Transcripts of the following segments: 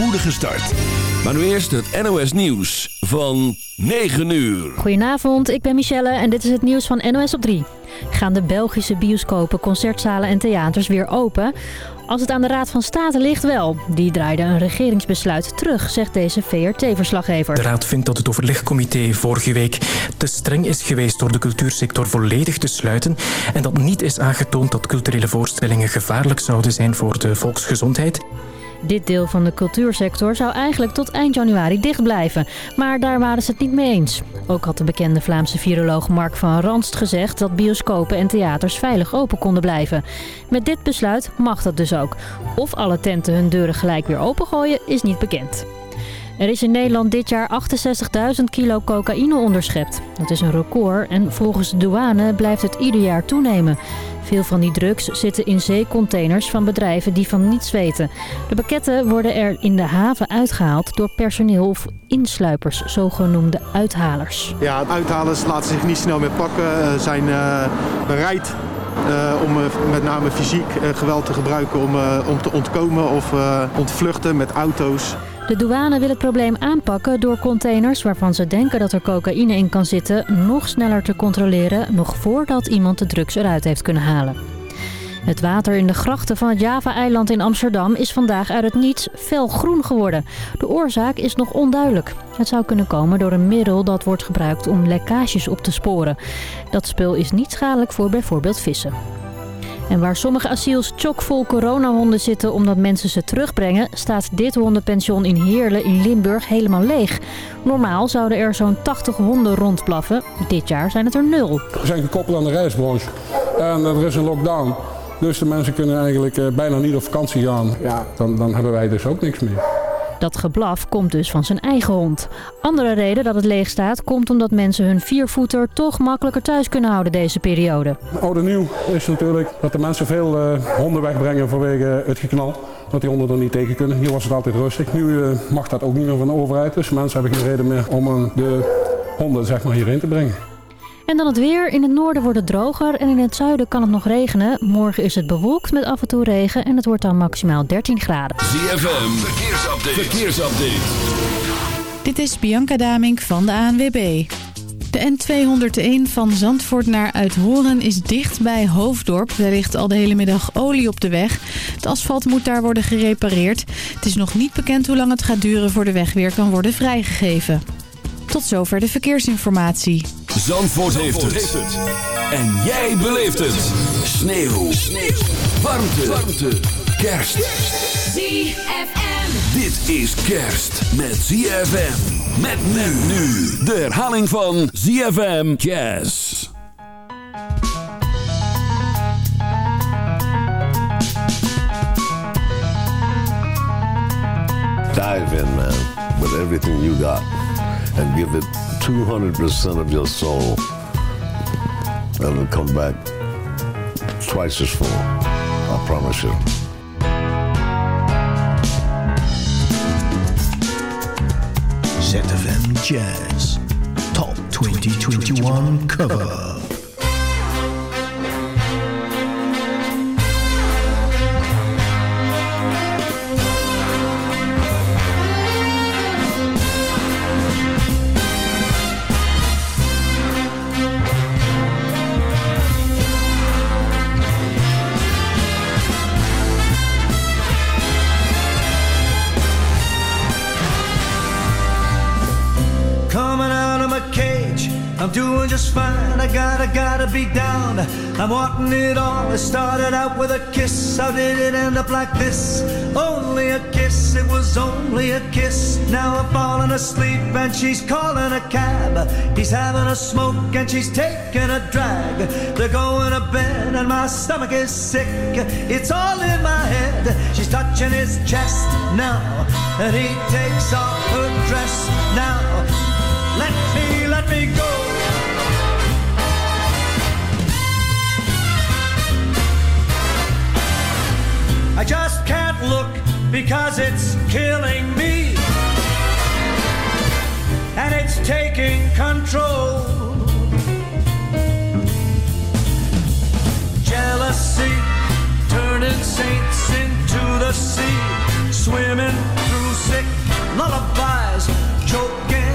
spoedige start. Maar nu eerst het NOS Nieuws van 9 uur. Goedenavond, ik ben Michelle en dit is het nieuws van NOS op 3. Gaan de Belgische bioscopen, concertzalen en theaters weer open? Als het aan de Raad van State ligt wel. Die draaide een regeringsbesluit terug, zegt deze VRT-verslaggever. De Raad vindt dat het overlegcomité vorige week te streng is geweest door de cultuursector volledig te sluiten en dat niet is aangetoond dat culturele voorstellingen gevaarlijk zouden zijn voor de volksgezondheid. Dit deel van de cultuursector zou eigenlijk tot eind januari dicht blijven. Maar daar waren ze het niet mee eens. Ook had de bekende Vlaamse viroloog Mark van Ranst gezegd dat bioscopen en theaters veilig open konden blijven. Met dit besluit mag dat dus ook. Of alle tenten hun deuren gelijk weer opengooien is niet bekend. Er is in Nederland dit jaar 68.000 kilo cocaïne onderschept. Dat is een record en volgens de douane blijft het ieder jaar toenemen. Veel van die drugs zitten in zeecontainers van bedrijven die van niets weten. De pakketten worden er in de haven uitgehaald door personeel of insluipers, zogenoemde uithalers. Ja, uithalers laten zich niet snel meer pakken, eh, zijn uh, bereid uh, om met name fysiek geweld te gebruiken om, om te ontkomen of ontvluchten met auto's. De douane wil het probleem aanpakken door containers waarvan ze denken dat er cocaïne in kan zitten nog sneller te controleren, nog voordat iemand de drugs eruit heeft kunnen halen. Het water in de grachten van het Java-eiland in Amsterdam is vandaag uit het niets felgroen geworden. De oorzaak is nog onduidelijk. Het zou kunnen komen door een middel dat wordt gebruikt om lekkages op te sporen. Dat spul is niet schadelijk voor bijvoorbeeld vissen. En waar sommige asiels chockvol coronahonden zitten omdat mensen ze terugbrengen... staat dit hondenpension in Heerlen in Limburg helemaal leeg. Normaal zouden er zo'n 80 honden rondblaffen. Dit jaar zijn het er nul. We zijn gekoppeld aan de reisbranche en er is een lockdown. Dus de mensen kunnen eigenlijk bijna niet op vakantie gaan. Ja, dan, dan hebben wij dus ook niks meer. Dat geblaf komt dus van zijn eigen hond. Andere reden dat het leeg staat komt omdat mensen hun viervoeter toch makkelijker thuis kunnen houden deze periode. Oud en nieuw is natuurlijk dat de mensen veel uh, honden wegbrengen vanwege het geknal. Dat die honden er niet tegen kunnen. Hier was het altijd rustig. Nu uh, mag dat ook niet meer van de overheid. Dus mensen hebben geen reden meer om uh, de honden zeg maar, hierheen te brengen. En dan het weer. In het noorden wordt het droger en in het zuiden kan het nog regenen. Morgen is het bewolkt met af en toe regen en het wordt dan maximaal 13 graden. ZFM, verkeersupdate. verkeersupdate. Dit is Bianca Damink van de ANWB. De N201 van Zandvoort naar Uithoren is dicht bij Hoofddorp. Er ligt al de hele middag olie op de weg. Het asfalt moet daar worden gerepareerd. Het is nog niet bekend hoe lang het gaat duren voor de weg weer kan worden vrijgegeven. Tot zover de verkeersinformatie. Zandvoort, heeft, het. En jij beleeft het. Sneeuw. Sneeuw. Warmte. Warmte. Kerst. ZFM. Dit is kerst met ZFM. Met men nu. De herhaling van ZFM Jazz. Dive in, man, with everything you got. And give it 200% of your soul. And it'll come back twice as full. I promise you. ZFM Jazz Top 2021 cover. I'm wanting it all. It started out with a kiss. How did it end up like this? Only a kiss. It was only a kiss. Now I'm falling asleep and she's calling a cab. He's having a smoke and she's taking a drag. They're going to bed and my stomach is sick. It's all in my head. She's touching his chest now. And he takes off her dress now. Let me, let me go. I just can't look because it's killing me. And it's taking control. Jealousy turning saints into the sea, swimming through sick lullabies, choking.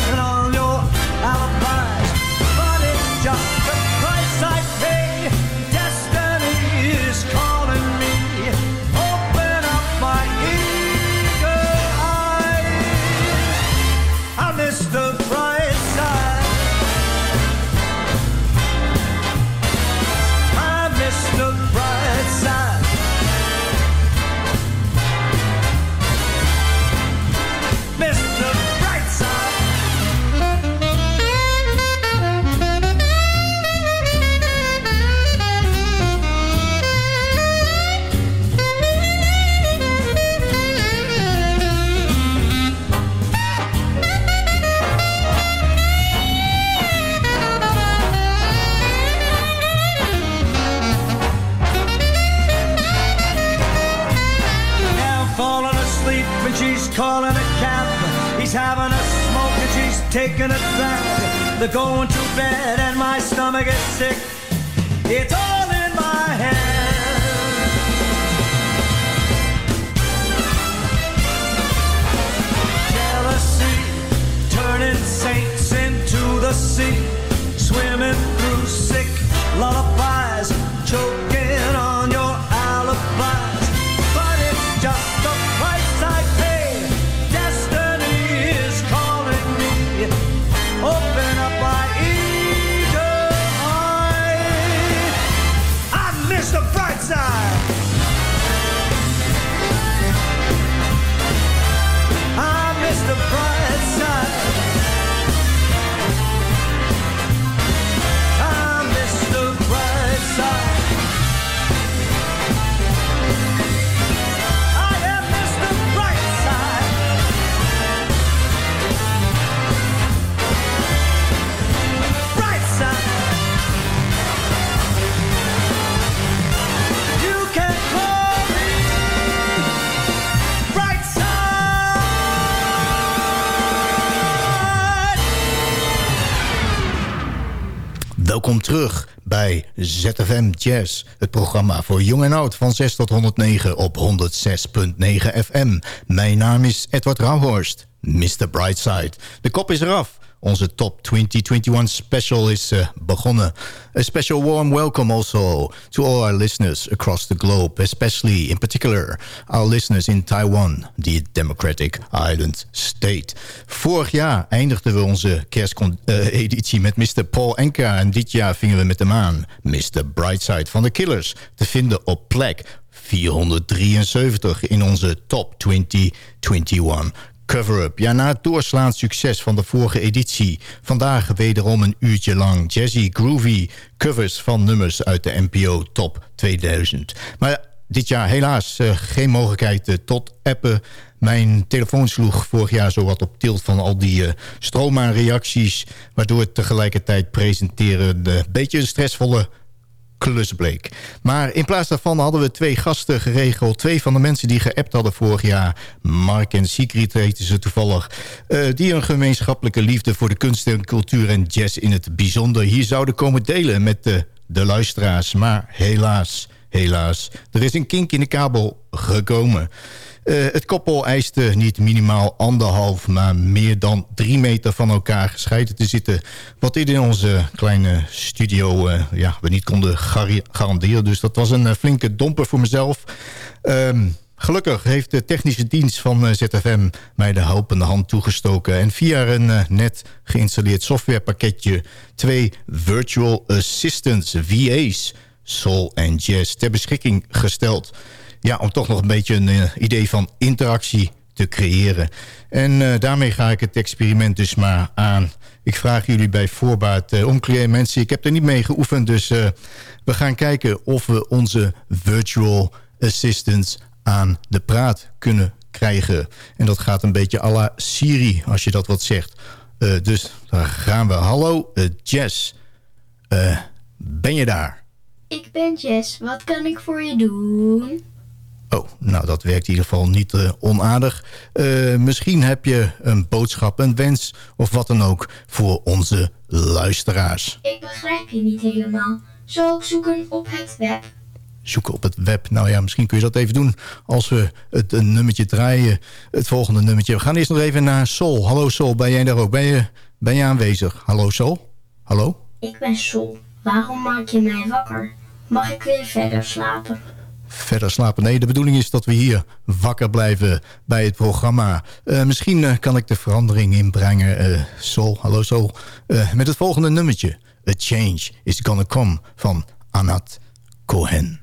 They're going to bed and my stomach is sick. Welkom terug bij ZFM Jazz, het programma voor jong en oud van 6 tot 109 op 106.9 FM. Mijn naam is Edward Rauhorst, Mr. Brightside. De kop is eraf. Onze Top 2021 special is uh, begonnen. A special warm welcome also to all our listeners across the globe, especially in particular our listeners in Taiwan, the democratic island state. Vorig jaar eindigden we onze kersteditie met Mr. Paul Enka en dit jaar vingen we met hem aan. Mr. Brightside van de Killers, te vinden op plek 473 in onze Top 2021 cover-up. Ja, na het doorslaand succes van de vorige editie... vandaag wederom een uurtje lang jazzy, groovy covers van nummers uit de NPO Top 2000. Maar dit jaar helaas uh, geen mogelijkheid uh, tot appen. Mijn telefoon sloeg vorig jaar zo wat op tilt van al die uh, reacties... waardoor het tegelijkertijd presenteren een beetje een stressvolle klus bleek. Maar in plaats daarvan hadden we twee gasten geregeld. Twee van de mensen die geappt hadden vorig jaar. Mark en Sigrid heten ze toevallig. Uh, die een gemeenschappelijke liefde voor de kunst en cultuur en jazz in het bijzonder... hier zouden komen delen met de, de luisteraars. Maar helaas, helaas, er is een kink in de kabel gekomen... Uh, het koppel eiste niet minimaal anderhalf, maar meer dan drie meter van elkaar gescheiden te zitten. Wat dit in onze kleine studio uh, ja, we niet konden garanderen. Dus dat was een uh, flinke domper voor mezelf. Um, Gelukkig heeft de technische dienst van ZFM mij de helpende hand toegestoken... en via een net geïnstalleerd softwarepakketje... twee virtual assistants, VA's, Soul en Jazz, ter beschikking gesteld ja, om toch nog een beetje een uh, idee van interactie te creëren. En uh, daarmee ga ik het experiment dus maar aan. Ik vraag jullie bij voorbaat uh, mensen. Ik heb er niet mee geoefend, dus we gaan kijken of we onze virtual assistants aan de praat kunnen krijgen. En dat gaat een beetje à la Siri, als je dat wat zegt. dus daar gaan we. Hallo, Jess. ben je daar? Ik ben Jess. Wat kan ik voor je doen? Oh, nou dat werkt in ieder geval niet uh, onaardig. Uh, misschien heb je een boodschap, een wens of wat dan ook voor onze luisteraars. Ik begrijp je niet helemaal. Zal ik zoeken op het web? Zoeken op het web. Nou ja, misschien kun je dat even doen als we het een nummertje draaien. Het volgende nummertje. We gaan eerst nog even naar Sol. Hallo Sol, ben jij daar ook? Ben je, ben je aanwezig? Hallo Sol? Hallo? Ik ben Sol. Waarom maak je mij wakker? Mag ik weer verder slapen? Verder slapen. Nee, de bedoeling is dat we hier wakker blijven bij het programma. Uh, misschien uh, kan ik de verandering inbrengen. Uh, Sol, hallo Sol. met het volgende nummertje. A Change is Gonna Come van Anat Cohen.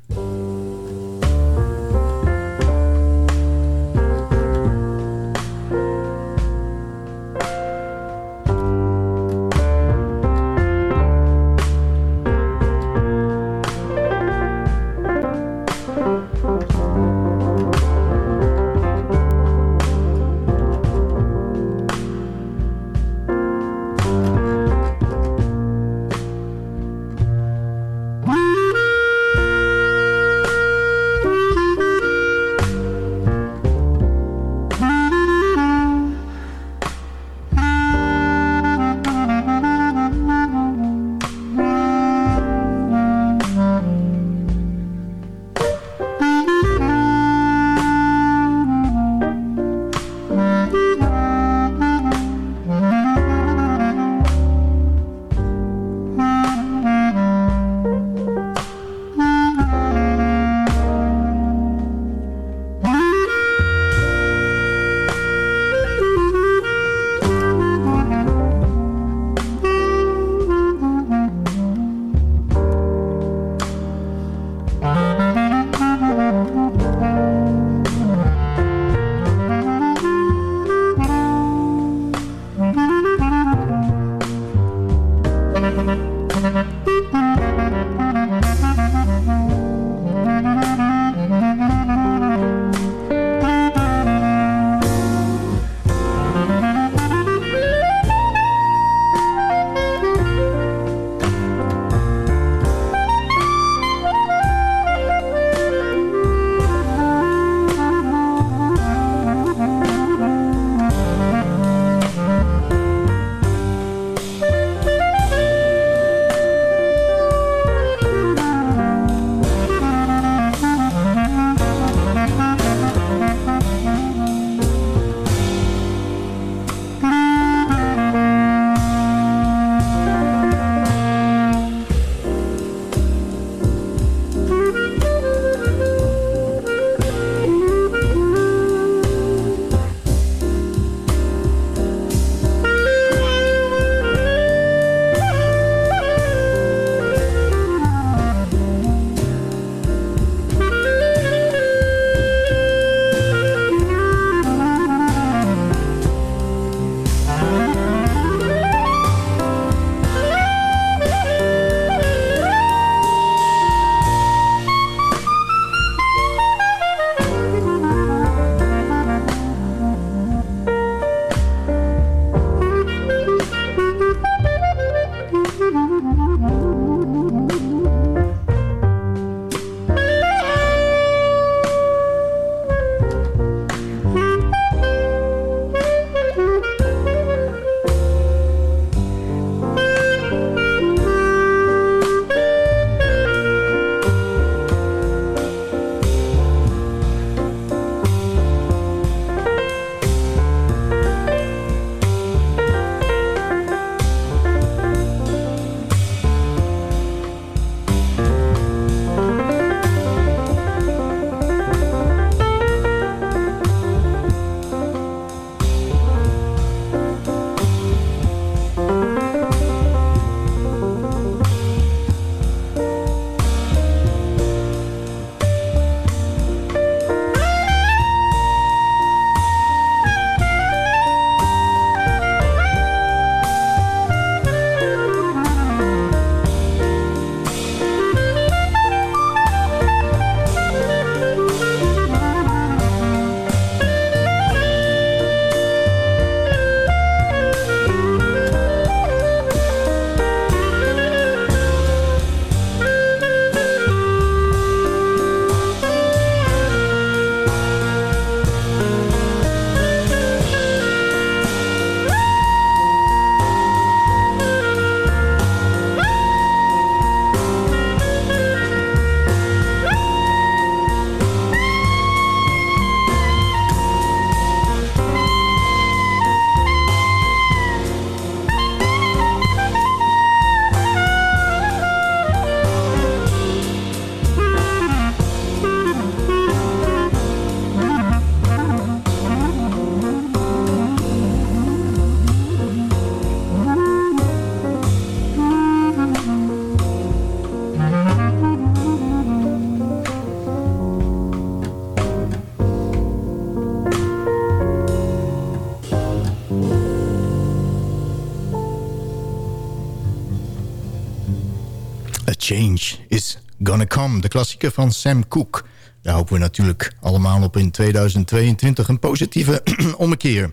De klassieker van Sam Cooke. Daar hopen we natuurlijk allemaal op in 2022 een positieve ommekeer.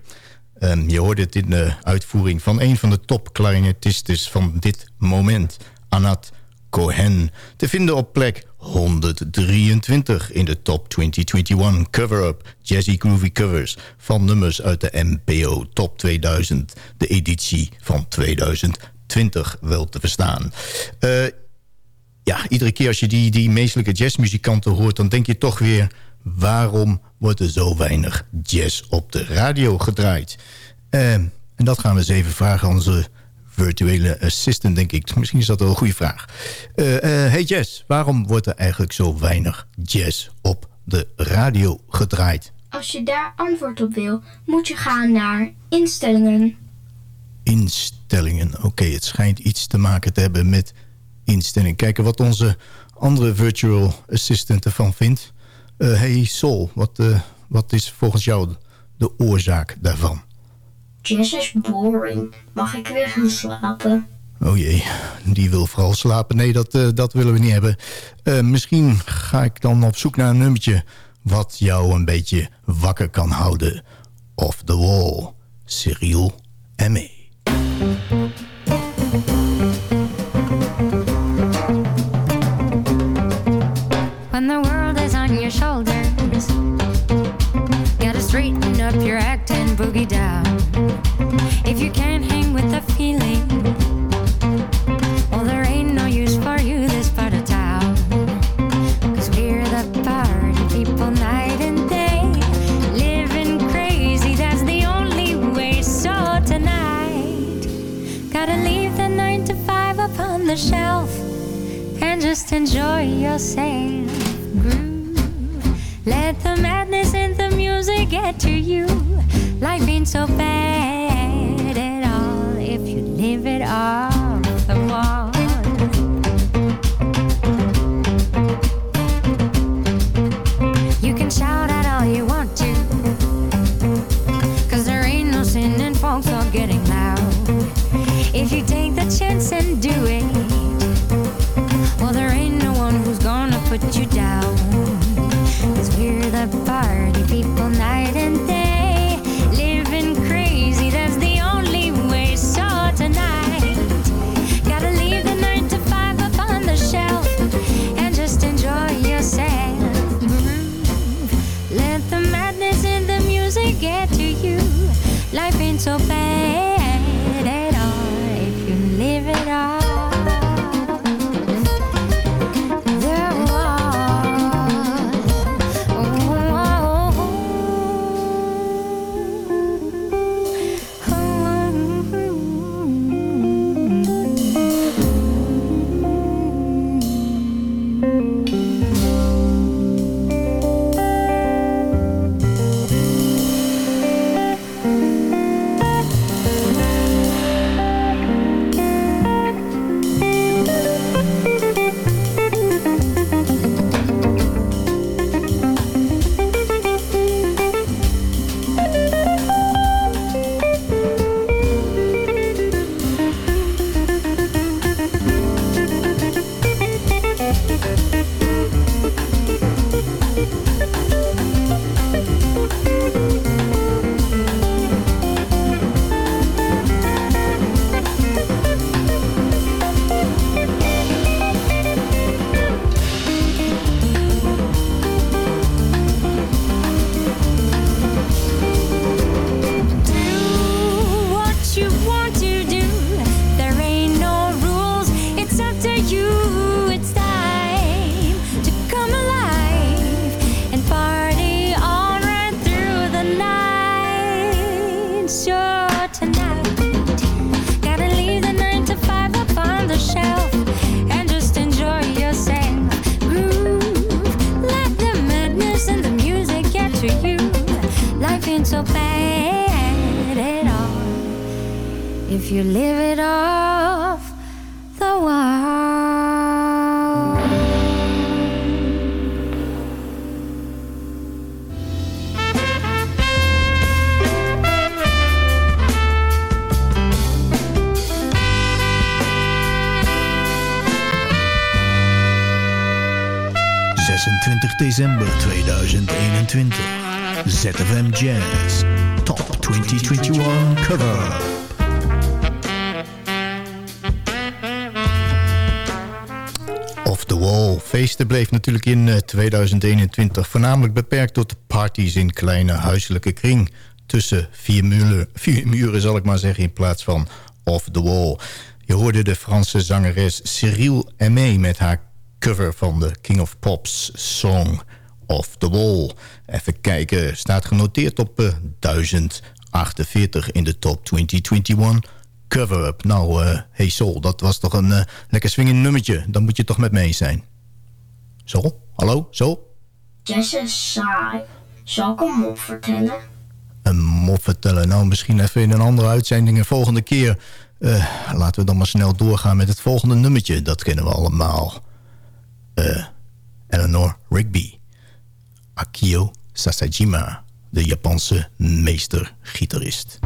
Um, je hoorde het in de uitvoering van een van de top clarinetisten van dit moment, Anat Cohen. Te vinden op plek 123 in de top 2021 cover-up Jazzy Groovy Covers van nummers uit de MPO Top 2000, de editie van 2020 wel te verstaan. Uh, ja, iedere keer als je die, die meestelijke jazzmuzikanten hoort... dan denk je toch weer, waarom wordt er zo weinig jazz op de radio gedraaid? Uh, en dat gaan we eens even vragen aan onze virtuele assistant, denk ik. Misschien is dat wel een goede vraag. Uh, uh, hey Jess, waarom wordt er eigenlijk zo weinig jazz op de radio gedraaid? Als je daar antwoord op wil, moet je gaan naar instellingen. Instellingen, oké. het schijnt iets te maken te hebben met Kijken wat onze andere virtual assistant ervan vindt. Uh, hey Sol, wat, wat is volgens jou de oorzaak daarvan? Jess is boring. Mag ik weer gaan slapen? Oh jee, die wil vooral slapen. Nee, dat, uh, dat willen we niet hebben. Misschien ga ik dan op zoek naar een nummertje... wat jou een beetje wakker kan houden. Off the wall, Cyril M.E. just enjoy yourself. Groove. Let the madness in the music get to you. Life ain't so bad at all if you live it off 26 december 2021. ZFM Jazz Top 2021 Cover. Off the Wall. Feesten bleef natuurlijk in 2021 eh, voornamelijk beperkt tot parties in kleine huiselijke kring. Tussen vier muren, vier muren zal ik maar zeggen, in plaats van Off the Wall. Je hoorde de Franse zangeres Cyril Aimé met haar cover van de King of Pop's song Off the Wall. Even kijken, staat genoteerd op uh, eh, 1048 in de top 2021 cover-up. Nou, uh, hey Sol, dat was toch een uh, lekker swingend nummertje. Dan moet je toch met me eens zijn. Sol, hallo, Sol? Jess is saai. Zal ik een mop vertellen? Een mop vertellen? Nou, misschien even in een andere uitzending een volgende keer. Uh, laten we dan maar snel doorgaan met het volgende nummertje. Dat kennen we allemaal. Uh, Eleanor Rigby. Akio Sasajima, de Japanse meester-gitarist.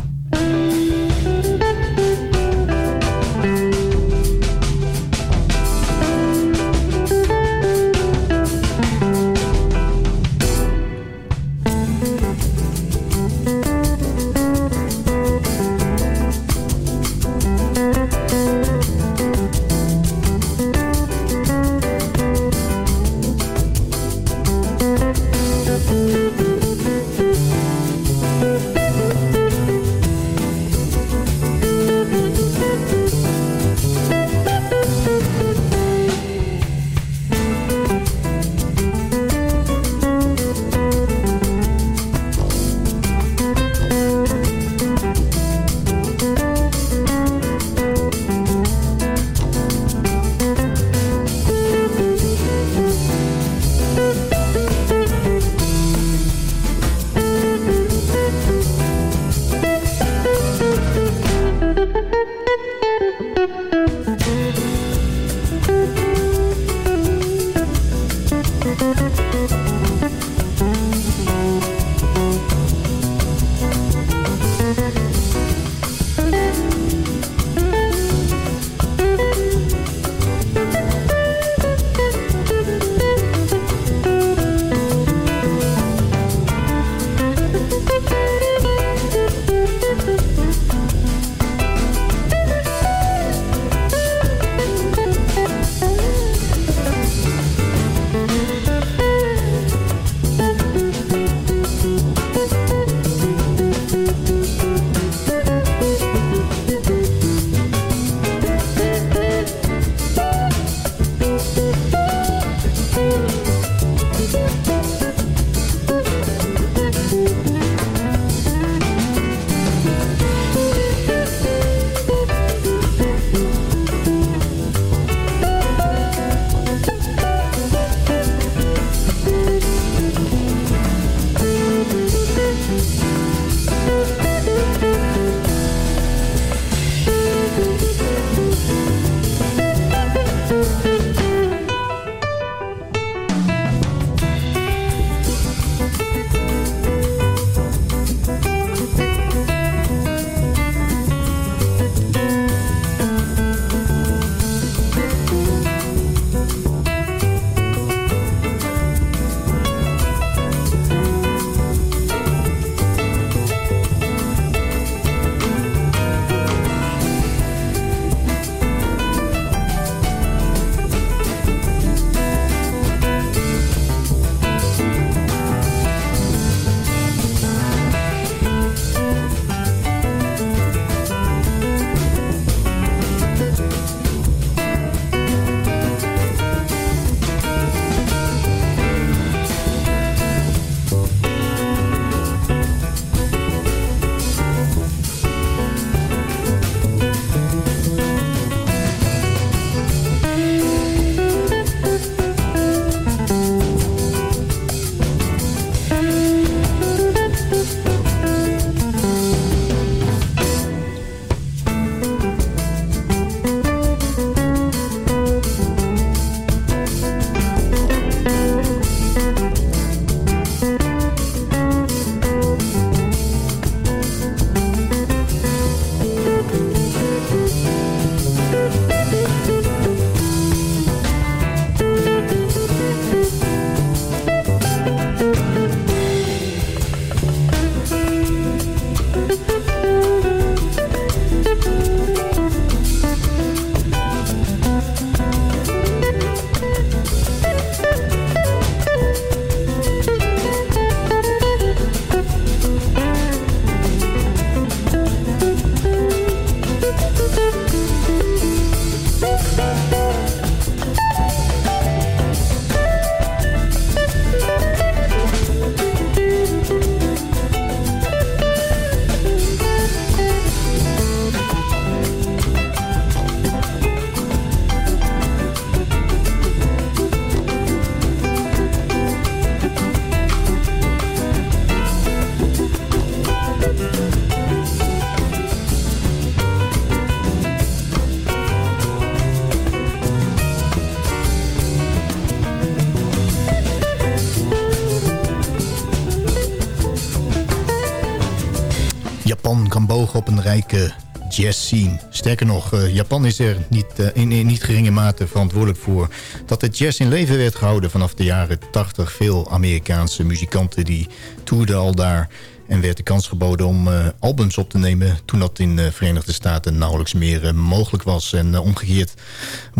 Jazz scene. Sterker nog, uh, Japan is er niet, uh, in, in, niet geringe mate verantwoordelijk voor... dat de jazz in leven werd gehouden vanaf de jaren 80. Veel Amerikaanse muzikanten die toerden al daar... En werd de kans geboden om uh, albums op te nemen... toen dat in de Verenigde Staten nauwelijks meer uh, mogelijk was. En omgekeerd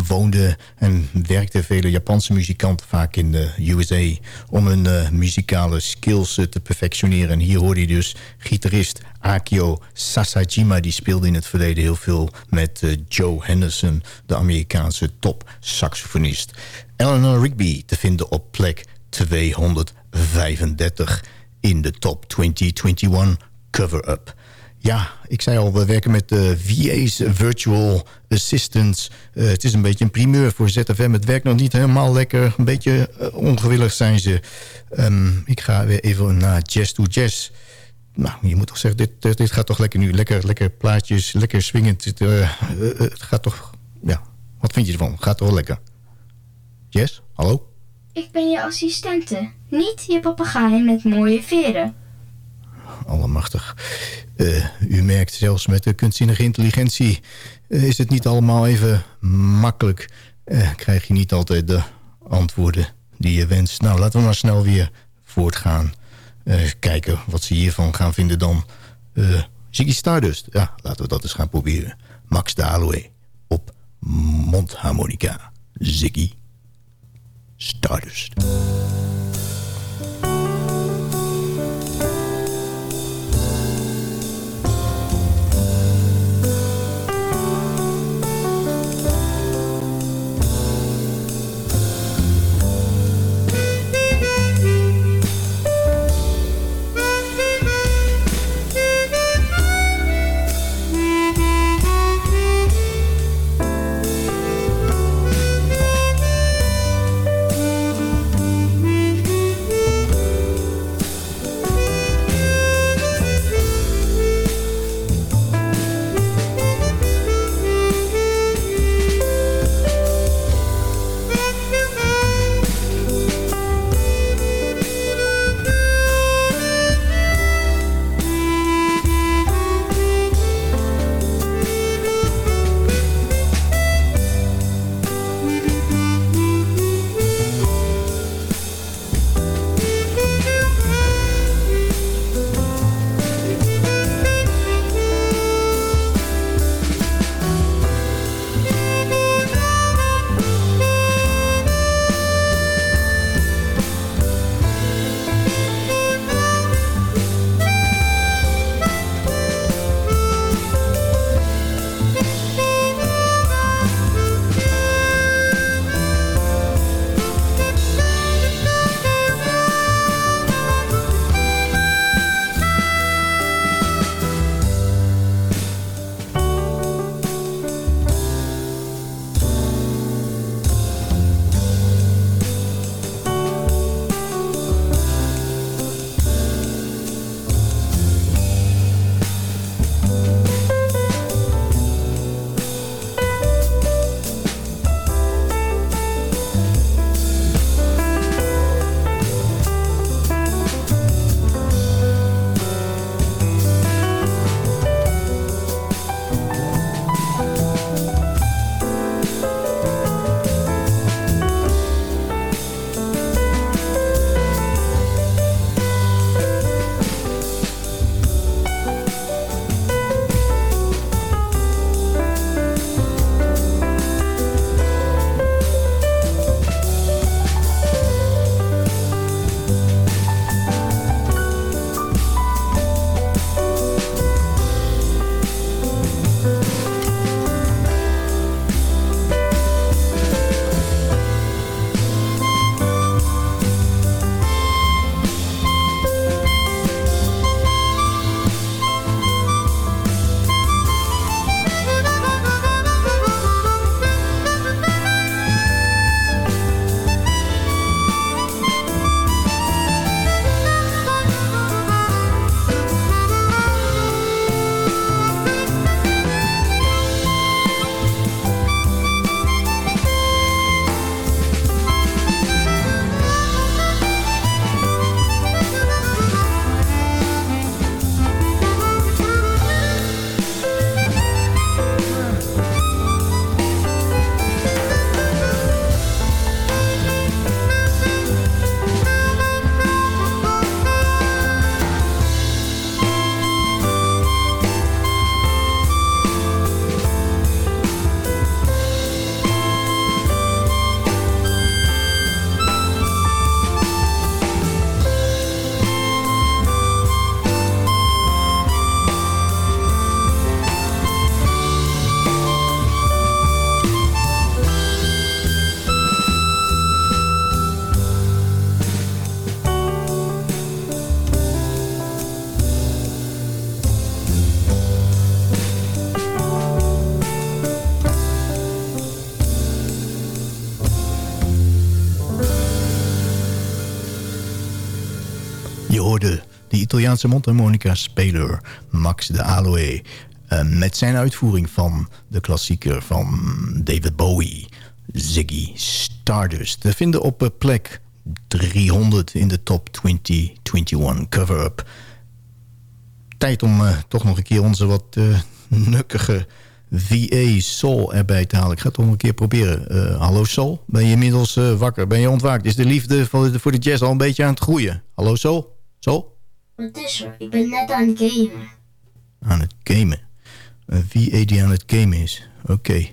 woonden en werkten vele Japanse muzikanten... vaak in de USA om hun muzikale skills te perfectioneren. En hier hoorde je dus gitarist Akio Sasajima... die speelde in het verleden heel veel met Joe Henderson... de Amerikaanse top-saxofonist. Eleanor Rigby te vinden op plek 235 in de top 2021 cover-up. Ja, ik zei al, we werken met de VA's, Virtual Assistants. Uh, het is een beetje een primeur voor ZFM. Het werkt nog niet helemaal lekker. Een beetje uh, ongewillig zijn ze. Um, ik ga weer even naar Jazz to Jazz. Nou, je moet toch zeggen, dit, dit gaat toch lekker nu. Lekker, lekker plaatjes, lekker swingend. Het, uh, het gaat toch... Ja, wat vind je ervan? Gaat toch lekker? Jess, hallo? Ik ben je assistente, niet je papegaai met mooie veren. Allemachtig. Uh, u merkt zelfs met de kunstzinnige intelligentie... Uh, is het niet allemaal even makkelijk. Uh, krijg je niet altijd de antwoorden die je wenst. Nou, laten we maar snel weer voortgaan. kijken wat ze hiervan gaan vinden dan. Ziggy Stardust. Ja, laten we dat eens gaan proberen. Max de op mondharmonica. Ziggy Stardust. Italiaanse mondharmonica-speler Max de Aloe... Uh, met zijn uitvoering van de klassieker van David Bowie, Ziggy Stardust. Te vinden op plek 300 in de top 2021 cover-up. Tijd om uh, toch nog een keer onze wat uh, nukkige VA Soul erbij te halen. Ik ga het nog een keer proberen. Hallo Soul, ben je inmiddels wakker? Ben je ontwaakt? Is de liefde voor de, voor de jazz al een beetje aan het groeien? Hallo Soul? Soul? Wat is er? Ik ben net aan het gamen. Aan het gamen? Een VA die aan het gamen is. Oké. Okay.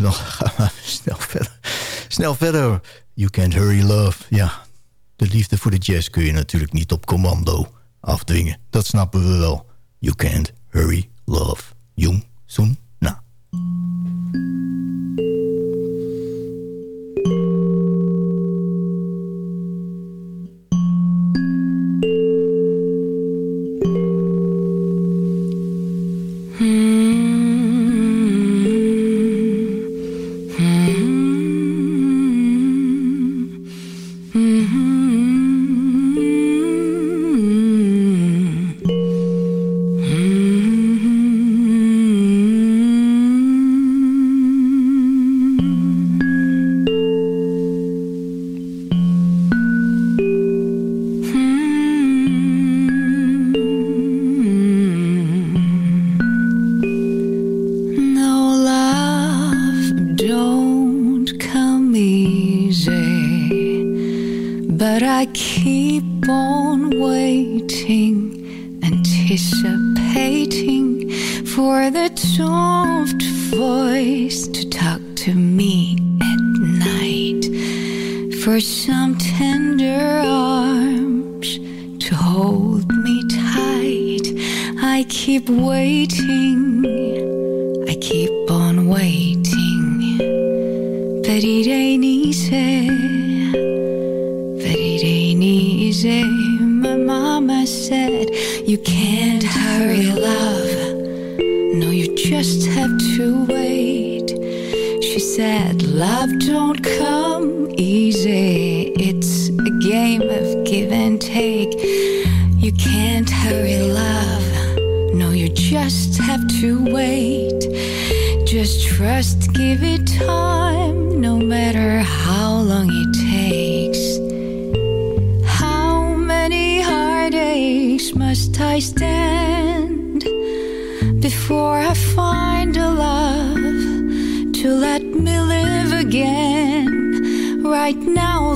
dan gaan we snel verder. Snel verder. You Can't Hurry Love. Ja, de liefde voor de jazz kun je natuurlijk niet op commando afdwingen. Dat snappen we wel. You Can't Hurry Love. Jung Mm.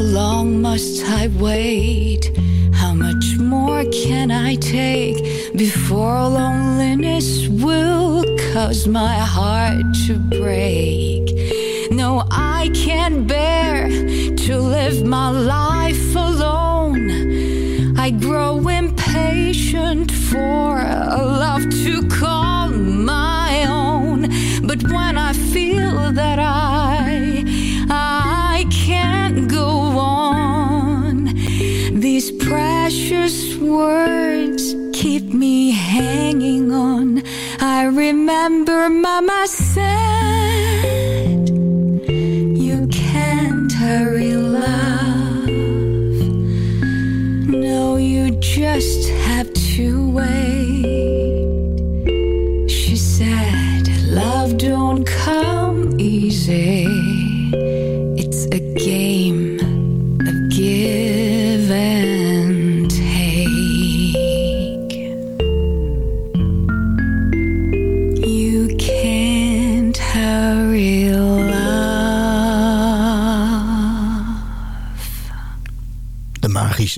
How long must I wait? How much more can I take before loneliness will cause my heart to break? No, I can't bear to live my life alone. I grow impatient for a love to call my own. But when I feel that I, words keep me hanging on. I remember Mama said,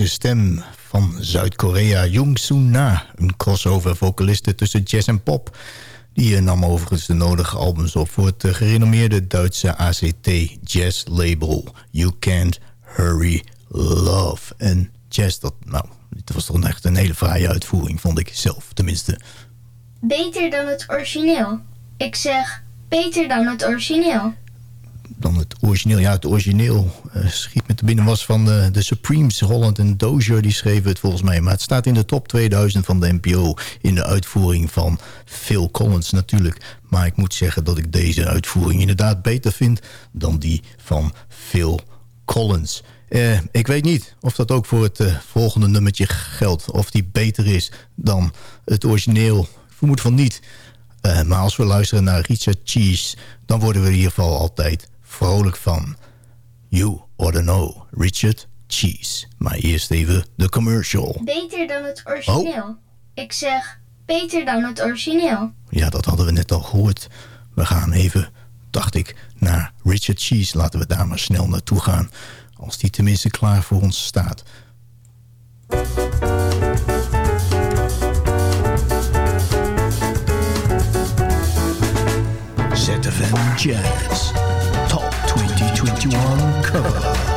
Stem van Zuid-Korea, Jung Soon Na. Een crossover vocaliste tussen jazz en pop. Die nam overigens de nodige albums op voor het eh, gerenommeerde Duitse ACT jazz label. You Can't Hurry Love. En jazz, dat, nou, Het was toch echt een hele fraaie uitvoering, vond ik zelf tenminste. Beter dan het origineel. Ik zeg, beter dan het origineel. Dan het origineel. Ja, het origineel uh, schiet met de binnen was van de, de Supremes. Holland en Dozier, die schreven het volgens mij. Maar het staat in de top 2000 van de NPO. In de uitvoering van Phil Collins natuurlijk. Maar ik moet zeggen dat ik deze uitvoering inderdaad beter vind... dan die van Phil Collins. Uh, ik weet niet of dat ook voor het uh, volgende nummertje geldt. Of die beter is dan het origineel. Ik vermoed van niet. Maar als we luisteren naar Richard Cheese... dan worden we in ieder geval altijd vrolijk van. You ought to know, Richard Cheese. Maar eerst even de commercial. Beter dan het origineel. Oh. Ik zeg, beter dan het origineel. Ja, dat hadden we net al gehoord. We gaan even, dacht ik, naar Richard Cheese. Laten we daar maar snel naartoe gaan. Als die tenminste klaar voor ons staat. ZFM Jazz 2021 cover.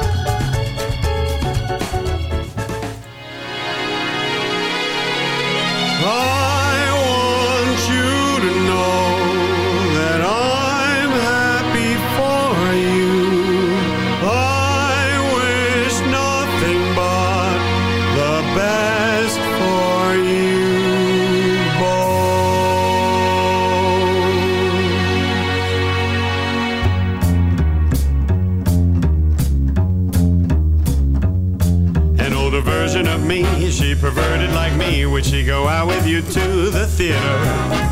Older version of me, she perverted like me. Would she go out with you to the theater?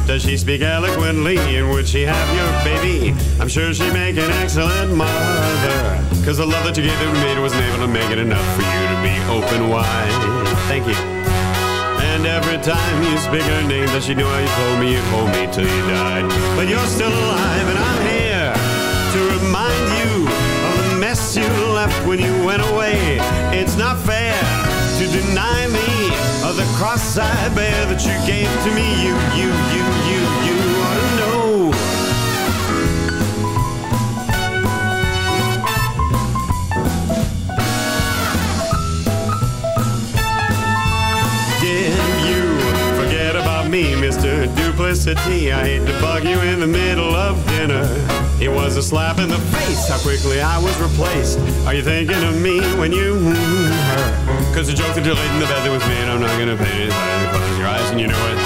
Does she speak eloquently and would she have your baby? I'm sure she'd make an excellent mother. Cause the love that you gave to me wasn't able to make it enough for you to be open wide. Thank you. And every time you speak her name, does she know how you told me you'd hold me till you died? But you're still alive and I'm here to remind you of the mess you left when you went away. It's not fair to deny me of the cross I bear that you gave to me. You, you, you, you, you ought to know. Did you forget about me, Mr. Duplicity? I hate to bug you in the middle of dinner. It was a slap in the face how quickly I was replaced. Are you thinking of me when you mm, her? Cause the joke that you laid in the bed that was made, I'm not gonna pay it. Close your eyes and you know it.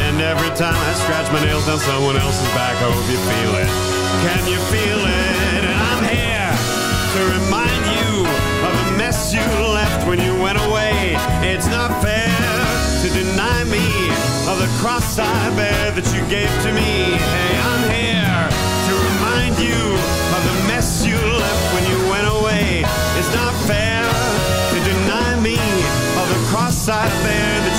And every time I scratch my nails down someone else's back, I hope you feel it. Can you feel it? And I'm here to remind you of the mess you left when you went away. It's not fair to deny me of the cross I bear that you gave to me. Hey, I'm here to remind you of the mess you left when you went away. Cross that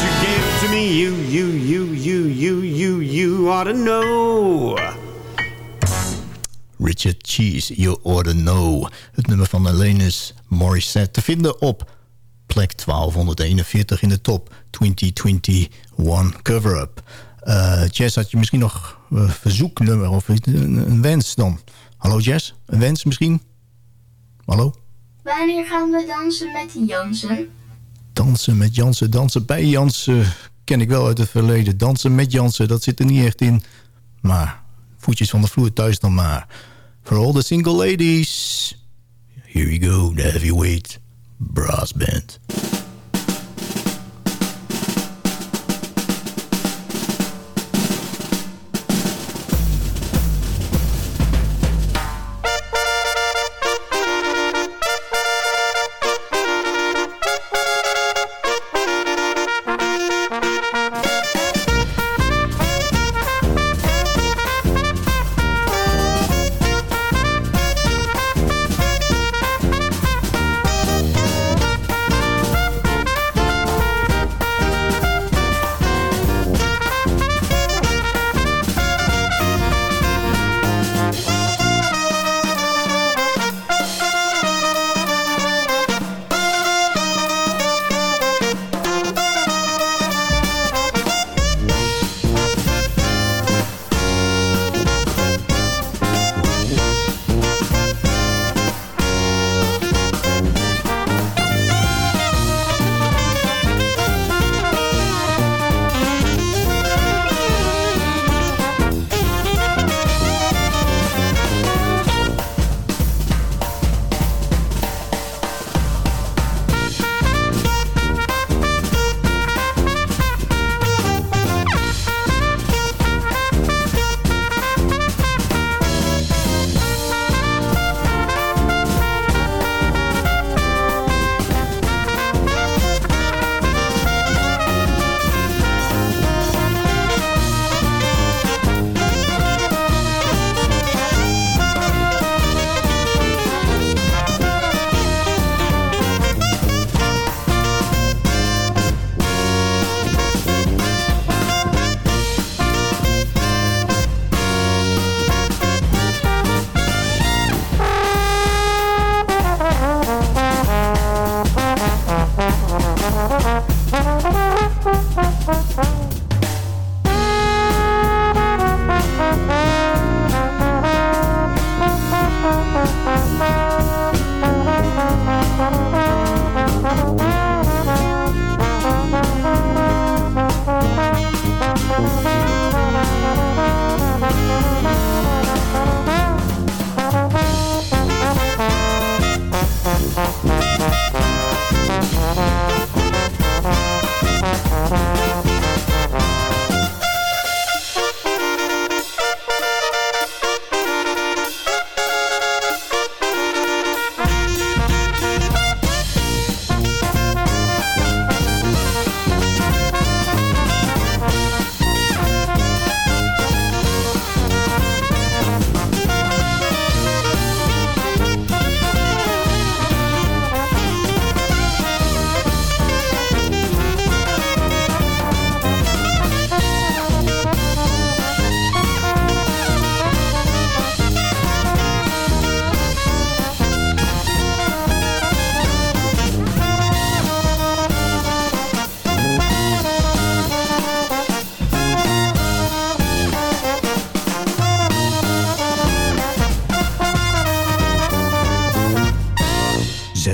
you gave to me. You, you, you, you, you, you, you ought to know. Richard Cheese, You Ought to Know. Het nummer van Alanis Morissette te vinden op plek 1241 in de top 2021 cover-up. Uh, Jess, had je misschien nog een verzoeknummer of een, een, wens dan? Hallo Jess, een wens misschien? Hallo? Wanneer gaan we dansen met Jansen? Dansen met Jansen, dansen bij Jansen ken ik wel uit het verleden. Dansen met Jansen, dat zit er niet echt in. Maar voetjes van de vloer thuis dan maar. For all the single ladies. Here we go, the heavyweight brass band.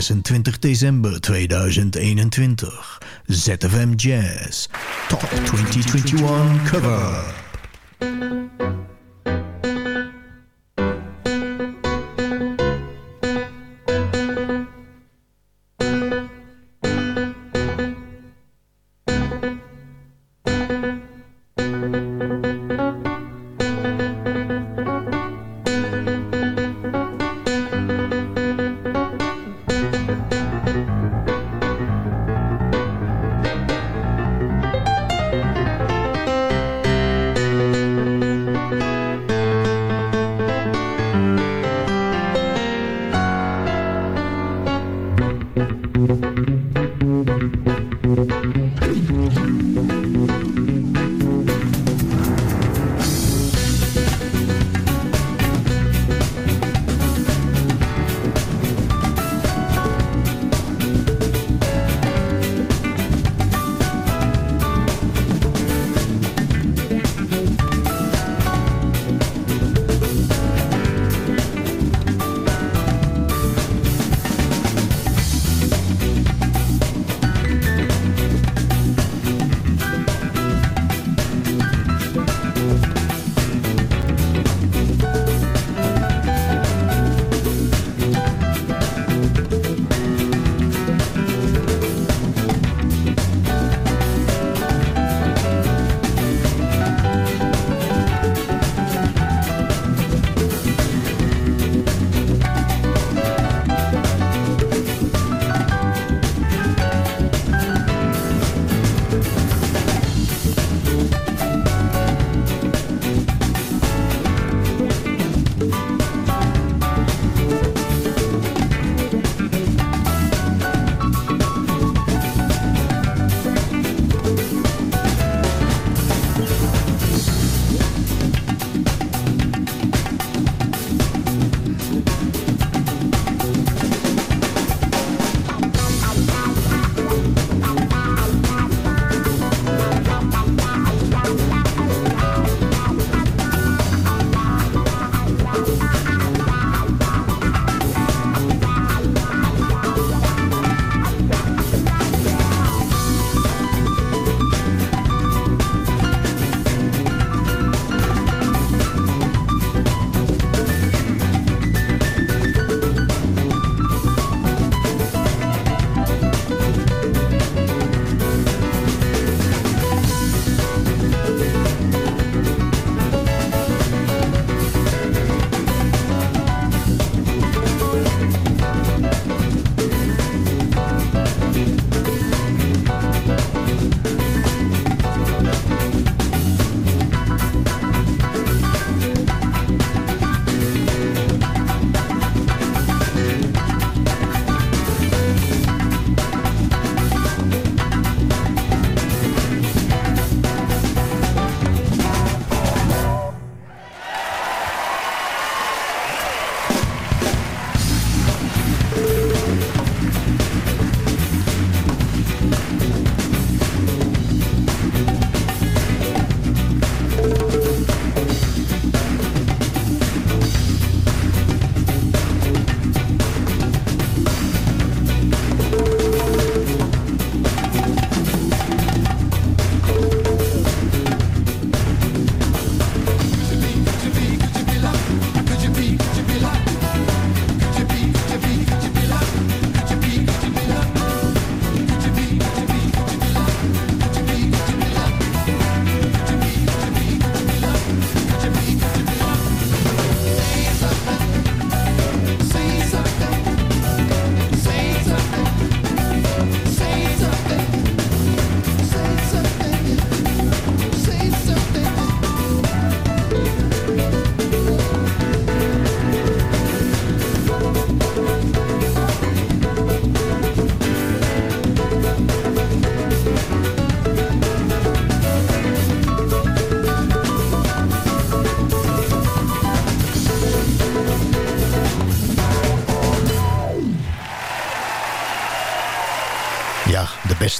26 december 2021. ZFM Jazz Top 2021 Cover.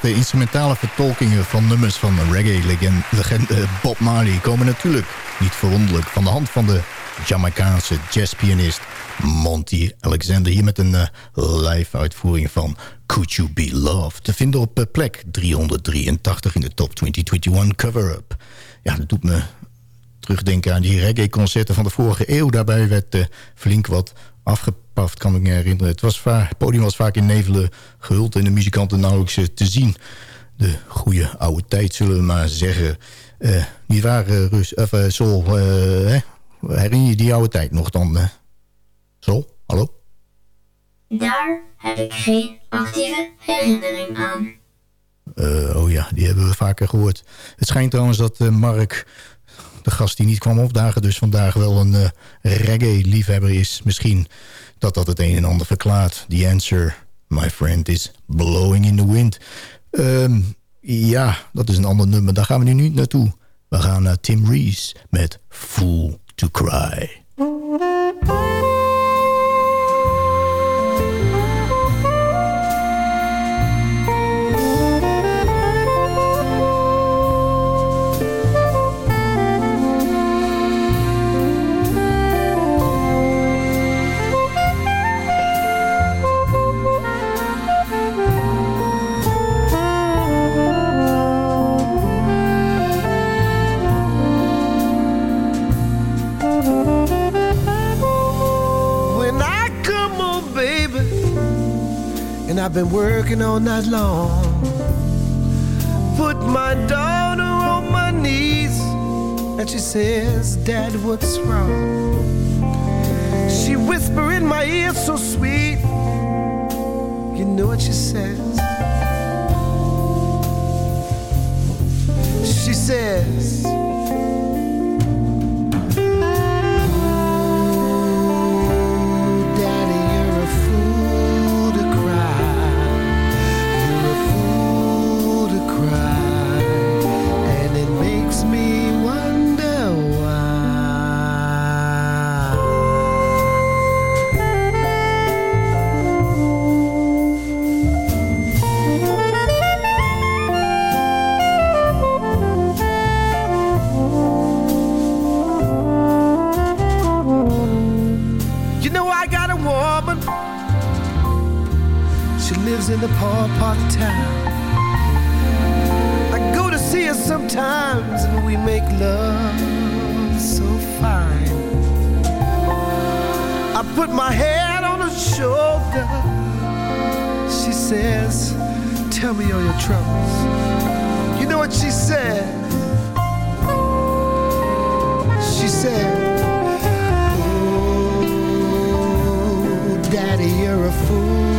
De instrumentale vertolkingen van nummers van reggae-legende Bob Marley... komen natuurlijk, niet verwonderlijk, van de hand van de Jamaicaanse jazzpianist Monty Alexander. Hier met een uh, live uitvoering van Could You Be Loved. Te vinden op uh, plek 383 in de Top 2021 cover-up. Ja, dat doet me terugdenken aan die reggae-concerten van de vorige eeuw. Daarbij werd uh, flink wat afgepaft, kan ik me herinneren. Het, was vaak, het podium was vaak in nevelen gehuld en de muzikanten nauwelijks te zien. De goede oude tijd, zullen we maar zeggen. Uh, niet waar, Rus, of, Sol? hè? Herinner je die oude tijd nog dan? Sol, hallo? Daar heb ik geen actieve herinnering aan. Oh ja, die hebben we vaker gehoord. Het schijnt trouwens dat Mark, de gast die niet kwam opdagen... dus vandaag wel een uh, reggae-liefhebber is. Misschien dat dat het een en ander verklaart. The answer, my friend, is blowing in the wind. Um, ja, dat is een ander nummer. Daar gaan we nu niet naartoe. We gaan naar Tim Rees met Fool to Cry. I've been working all night long. Put my daughter on my knees, and she says, Dad, what's wrong? She whisper in my ear so sweet. You know what she says? She says, the poor part of town. I go to see her sometimes and we make love so fine. I put my head on her shoulder. She says, Tell me all your troubles. You know what she said? She said, Oh, Daddy, you're a fool.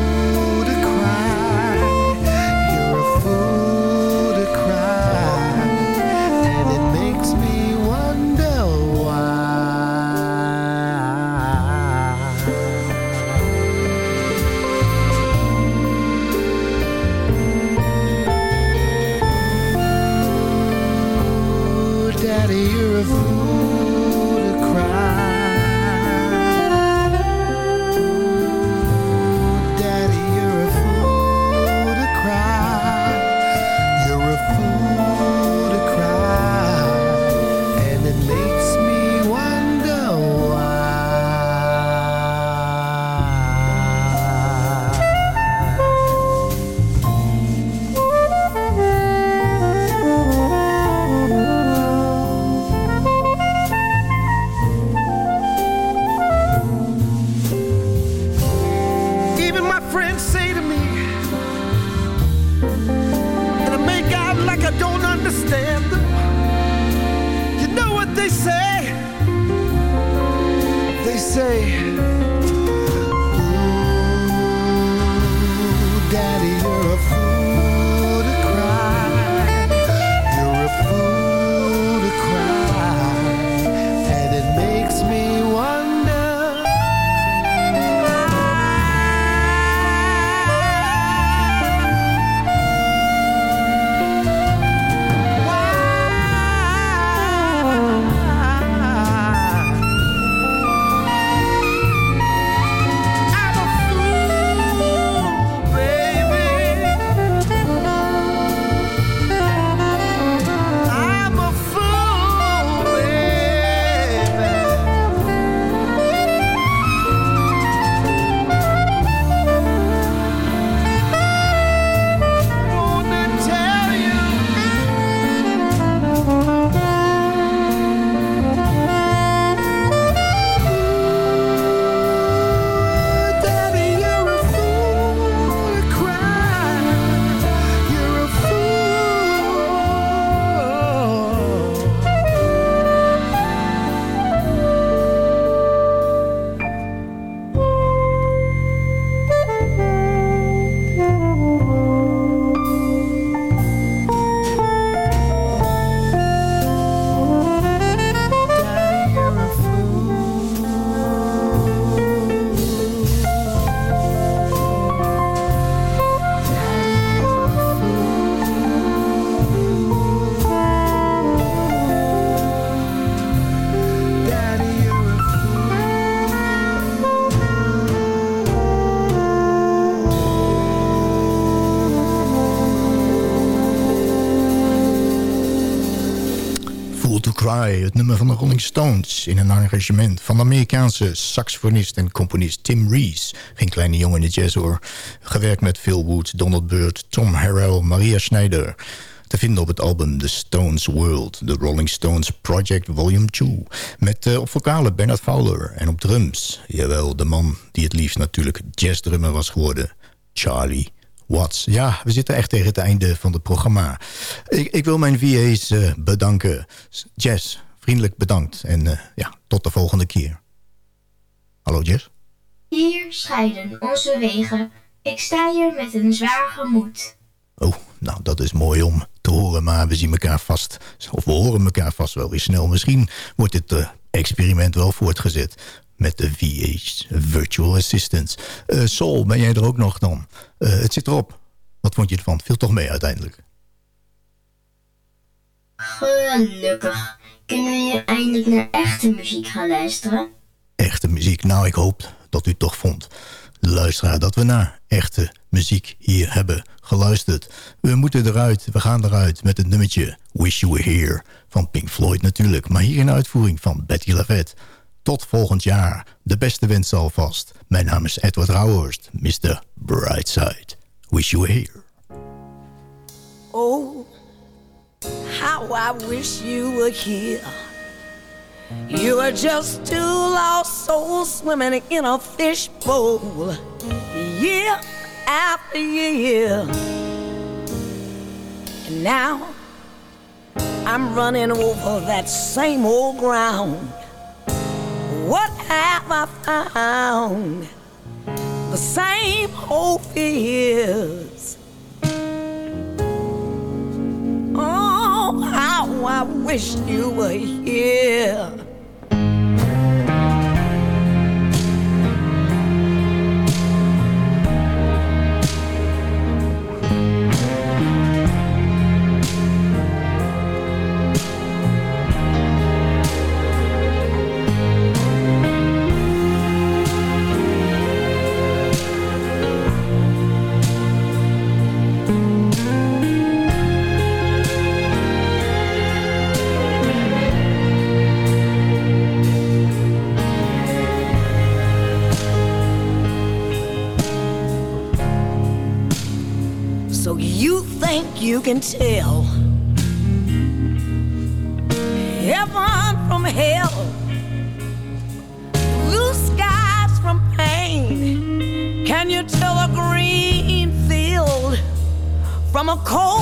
To Cry, het nummer van de Rolling Stones... in een arrangement van de Amerikaanse saxofonist en componist Tim Rees. Geen kleine jongen in de jazz hoor. Gewerkt met Phil Wood, Donald Byrd, Tom Harrell, Maria Schneider... Te vinden op het album The Stones World, The Rolling Stones Project Volume 2. Met uh, op vocalen Bernard Fowler en op drums, jawel, de man die het liefst natuurlijk jazzdrummer was geworden, Charlie Watts. Ja, we zitten echt tegen het einde van het programma. Ik, ik wil mijn VA's uh, eh, bedanken. Jess, vriendelijk bedankt. En uh, ja, tot de volgende keer. Hallo Jess. Hier scheiden onze wegen. Ik sta hier met een zwaar gemoed. Oh, nou dat is mooi om te horen, maar we zien elkaar vast, of we horen elkaar vast wel weer snel. Misschien wordt dit uh, experiment wel voortgezet met de VA's, Virtual Assistants. Uh, Sol, ben jij er ook nog dan? Uh, het zit erop. Wat vond je ervan? Viel toch mee uiteindelijk? Gelukkig. Kunnen we eindelijk naar echte muziek gaan luisteren? Echte muziek? Nou, ik hoop dat u toch vond, luisteraar, dat we naar echte muziek hier hebben geluisterd. We moeten eruit, we gaan eruit met het nummertje Wish You Were Here van Pink Floyd natuurlijk. Maar hier in uitvoering van Betty LaVette. Tot volgend jaar. De beste wens alvast. Mijn naam is Edward Rauhorst, Mr. Brightside. Wish You Were Here. Oh, how I wish you were here. You are just two lost souls swimming in a fishbowl. Yeah after year. And now I'm running over that same old ground. What have I found? The same old fears. Oh, how I wish you were here. Can tell heaven from hell, blue skies from pain. Can you tell a green field from a cold